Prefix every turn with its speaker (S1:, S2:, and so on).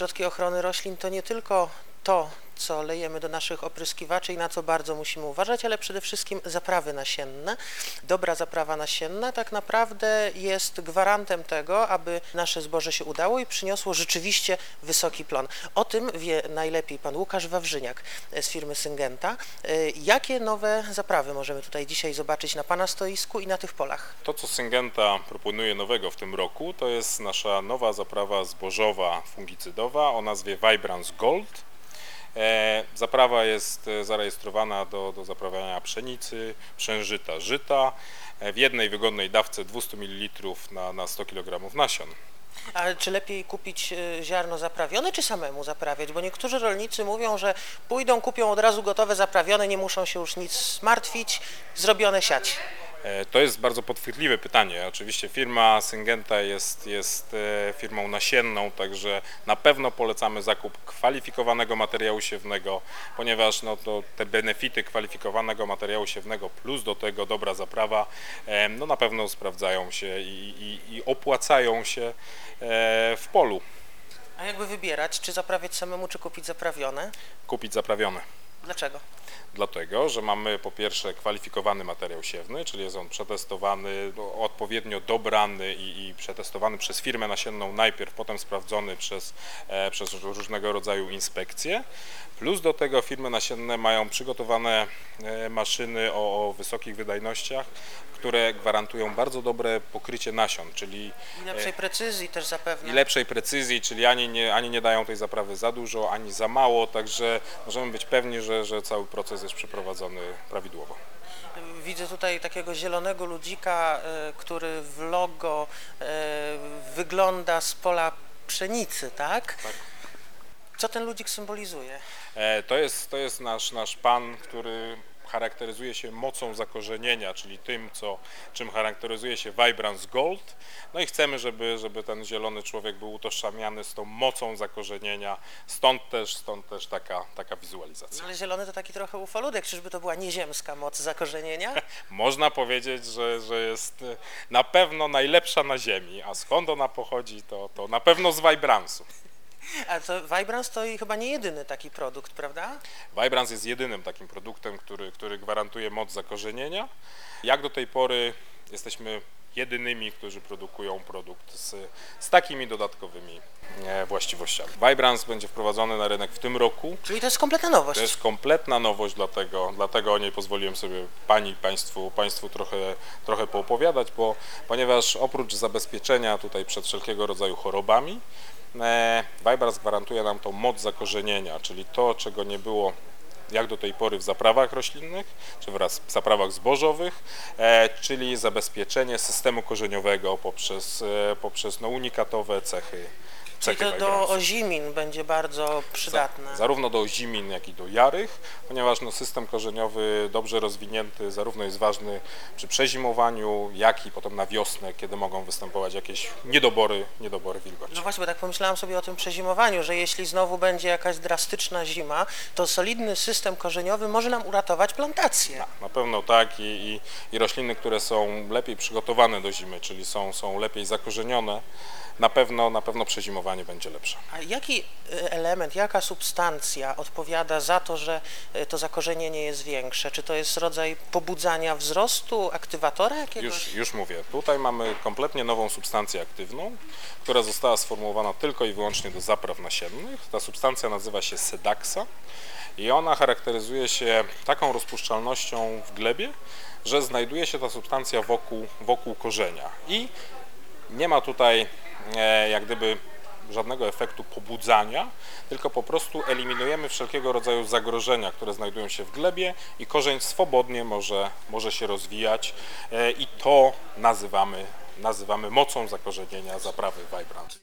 S1: środki ochrony roślin to nie tylko to, co lejemy do naszych opryskiwaczy i na co bardzo musimy uważać, ale przede wszystkim zaprawy nasienne. Dobra zaprawa nasienna tak naprawdę jest gwarantem tego, aby nasze zboże się udało i przyniosło rzeczywiście wysoki plon. O tym wie najlepiej pan Łukasz Wawrzyniak z firmy Syngenta. Y, Jakie nowe zaprawy możemy tutaj dzisiaj zobaczyć na pana stoisku i na tych polach?
S2: To, co Syngenta proponuje nowego w tym roku, to jest nasza nowa zaprawa zbożowa fungicydowa o nazwie Vibrance Gold. E, Zaprawa jest e, zarejestrowana do, do zaprawiania pszenicy, przężyta, żyta e, w jednej wygodnej dawce 200 ml na, na 100 kg nasion.
S1: Ale czy lepiej kupić ziarno zaprawione, czy samemu zaprawiać? Bo niektórzy rolnicy mówią, że pójdą, kupią od razu gotowe zaprawione, nie muszą się już nic martwić, zrobione siać.
S2: E, To jest bardzo podchwytliwe pytanie. Oczywiście firma Syngenta jest, jest e, firmą nasienną, także na pewno polecamy zakup kwalifikowanego materiału siewnego, ponieważ no, to te benefity kwalifikowanego materiału siewnego plus do tego dobra zaprawa e, no, na pewno sprawdzają się i, i, i opłacają się w polu.
S1: A jakby wybierać, czy zaprawiać samemu, czy kupić zaprawione?
S2: Kupić zaprawione.
S1: Dlaczego?
S2: Dlatego, że mamy po pierwsze kwalifikowany materiał siewny, czyli jest on przetestowany, no, odpowiednio dobrany i, i przetestowany przez firmę nasienną najpierw, potem sprawdzony przez, e, przez różnego rodzaju inspekcje. Plus do tego firmy nasienne mają przygotowane e, maszyny o, o wysokich wydajnościach, które gwarantują bardzo dobre pokrycie nasion, czyli
S1: I lepszej precyzji też zapewne.
S2: i lepszej precyzji, czyli ani nie, ani nie dają tej zaprawy za dużo, ani za mało, także możemy być pewni, że, że cały proces jest przeprowadzony prawidłowo.
S1: Widzę tutaj takiego zielonego ludzika, e, który w logo e, wygląda z pola pszenicy, tak?
S2: Tak.
S1: Co ten ludzik symbolizuje?
S2: E, To jest, to jest nasz, nasz pan, który charakteryzuje się mocą zakorzenienia, czyli tym, co, czym charakteryzuje się Vibrance Gold. No i chcemy, żeby, żeby ten zielony człowiek był utożsamiany z tą mocą zakorzenienia, stąd też, stąd też taka, taka wizualizacja.
S1: Ale zielony to taki trochę ufoludek, czyżby to była nieziemska moc zakorzenienia?
S2: Można powiedzieć, że, że jest e, na pewno najlepsza na Ziemi, a skąd ona pochodzi, to, to na pewno z Vibrance'u.
S1: A to Vibrance to chyba nie jedyny taki produkt, prawda?
S2: Vibrance jest jedynym takim produktem, który, który gwarantuje moc zakorzenienia. Jak do tej pory jesteśmy jedynymi, którzy produkują produkt z, z takimi dodatkowymi e, właściwościami. Vibrance będzie wprowadzony na rynek w tym roku.
S1: Czyli to jest kompletna nowość.
S2: To jest kompletna nowość, dlatego, dlatego o niej pozwoliłem sobie Pani, Państwu, państwu trochę, trochę poopowiadać, bo, ponieważ oprócz zabezpieczenia tutaj przed wszelkiego rodzaju chorobami, e, Vibrance gwarantuje nam tą moc zakorzenienia, czyli to, czego nie było jak do tej pory w zaprawach roślinnych, czy wraz w zaprawach zbożowych, e, czyli zabezpieczenie systemu korzeniowego poprzez, e, poprzez no, unikatowe cechy.
S1: Czyli to do ozimin będzie bardzo przydatne.
S2: Zarówno do zimin, jak i do jarych, ponieważ no, system korzeniowy dobrze rozwinięty zarówno jest ważny przy przezimowaniu, jak i potem na wiosnę, kiedy mogą występować jakieś niedobory, niedobory wilgoci.
S1: No właśnie, bo tak pomyślałam sobie o tym przezimowaniu, że jeśli znowu będzie jakaś drastyczna zima, to solidny system korzeniowy może nam uratować plantację.
S2: Na pewno tak i, i, i rośliny, które są lepiej przygotowane do zimy, czyli są, są lepiej zakorzenione, na pewno, na pewno przezimowanie będzie lepsze.
S1: A jaki y, element, jaka substancja odpowiada za to, że y, to zakorzenienie jest większe? Czy to jest rodzaj pobudzania wzrostu, aktywatora jakiegoś?
S2: Już, już mówię, tutaj mamy kompletnie nową substancję aktywną, która została sformułowana tylko i wyłącznie do zapraw nasiennych. Ta substancja nazywa się Sedaxa i ona charakteryzuje się taką rozpuszczalnością w glebie, że znajduje się ta substancja wokół, wokół korzenia i nie ma tutaj e, jak gdyby żadnego efektu pobudzania, tylko po prostu eliminujemy wszelkiego rodzaju zagrożenia, które znajdują się w glebie i korzeń swobodnie może, może się rozwijać e, i to nazywamy, nazywamy mocą zakorzenienia zaprawy Vibrant.